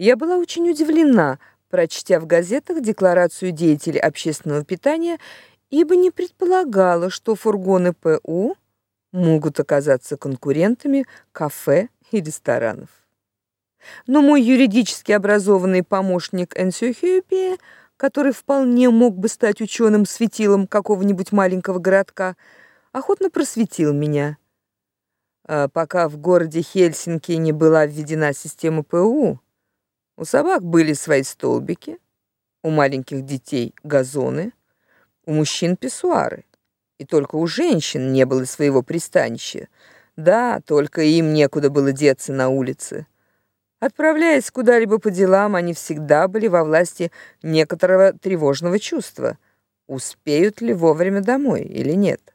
Я была очень удивлена, прочтя в газетах декларацию деятелей общественного питания, ибо не предполагала, что фургоны ПУ могут оказаться конкурентами кафе и ресторанов. Но мой юридически образованный помощник Энсюхюпе, который вполне мог бы стать ученым светилом какого-нибудь маленького городка, охотно просветил меня. А пока в городе Хельсинки не была введена система ПУ, у собак были свои столбики, у маленьких детей газоны, у мужчин писсуары. И только у женщин не было своего пристанища. Да, только им некуда было деться на улице. Отправляясь куда-либо по делам, они всегда были во власти некоторого тревожного чувства. Успеют ли вовремя домой или нет?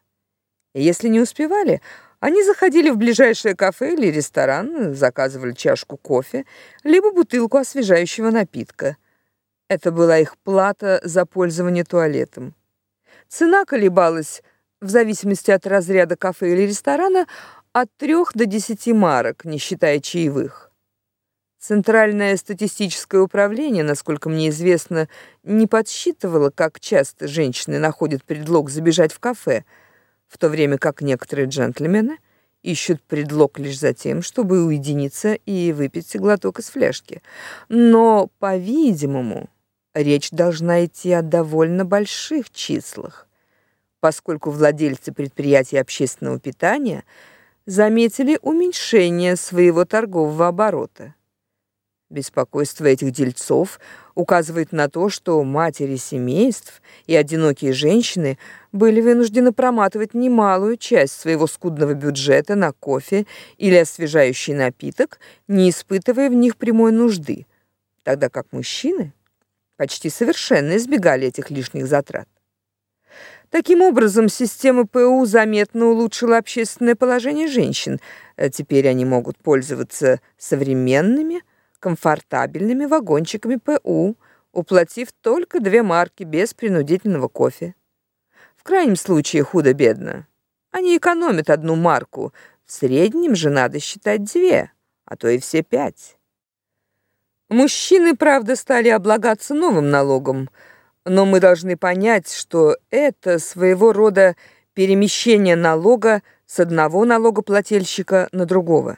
И если не успевали, они заходили в ближайшее кафе или ресторан, заказывали чашку кофе, либо бутылку освежающего напитка. Это была их плата за пользование туалетом. Цена колебалась в зависимости от разряда кафе или ресторана от 3 до 10 марок, не считая чаевых. Центральное статистическое управление, насколько мне известно, не подсчитывало, как часто женщины находят предлог забежать в кафе, в то время как некоторые джентльмены ищут предлог лишь за тем, чтобы уединиться и выпить глоток из фляжки. Но, по-видимому, речь должна идти о довольно больших числах, поскольку владельцы предприятий общественного питания заметили уменьшение своего торгового оборота. Беспокойство этих дельцов указывает на то, что матери семейств и одинокие женщины были вынуждены проматывать немалую часть своего скудного бюджета на кофе или освежающий напиток, не испытывая в них прямой нужды, тогда как мужчины почти совершенно избегали этих лишних затрат. Таким образом, система ПУ заметно улучшила общественное положение женщин. Теперь они могут пользоваться современными комфортабельными вагончиками ПУ, уплатив только две марки без принудительного кофе. В крайнем случае худо-бедно. Они экономят одну марку, в среднем же надо считать две, а то и все пять. Мужчины, правда, стали облагаться новым налогом, но мы должны понять, что это своего рода перемещение налога с одного налогоплательщика на другого.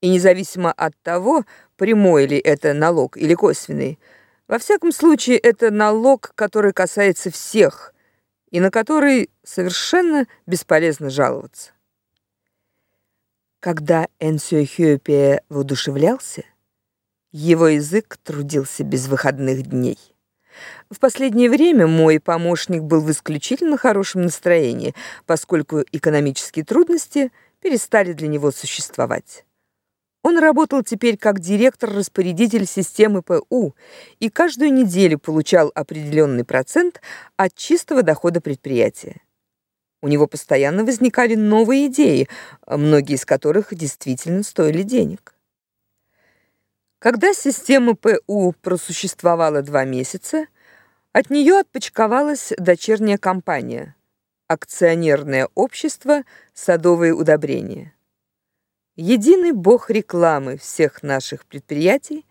И независимо от того, прямой ли это налог или косвенный, во всяком случае это налог, который касается всех и на который совершенно бесполезно жаловаться. Когда Энсио Хёпе воодушевлялся, его язык трудился без выходных дней. В последнее время мой помощник был в исключительно хорошем настроении, поскольку экономические трудности перестали для него существовать. Он работал теперь как директор-распорядитель системы ПУ и каждую неделю получал определенный процент от чистого дохода предприятия. У него постоянно возникали новые идеи, многие из которых действительно стоили денег. Когда система ПУ просуществовала два месяца, от нее отпочковалась дочерняя компания акционерное общество Садовые удобрения. Единый бог рекламы всех наших предприятий,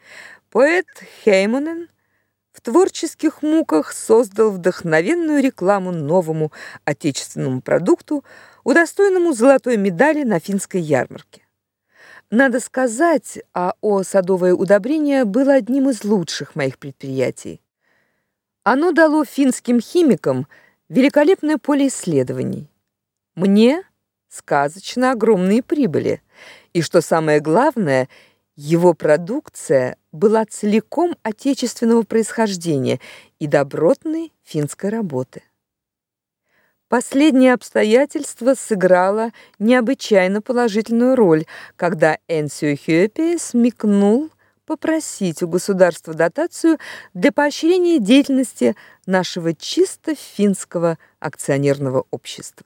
поэт Хеймонен в творческих муках создал вдохновенную рекламу новому отечественному продукту, удостоенному золотой медали на финской ярмарке. Надо сказать, АО «Садовое удобрение» было одним из лучших моих предприятий. Оно дало финским химикам великолепное поле исследований. Мне сказочно огромные прибыли. И что самое главное, его продукция была целиком отечественного происхождения и добротной финской работы. Последнее обстоятельство сыграло необычайно положительную роль, когда Энсио Хёпе смекнул попросить у государства дотацию для поощрения деятельности нашего чисто финского акционерного общества.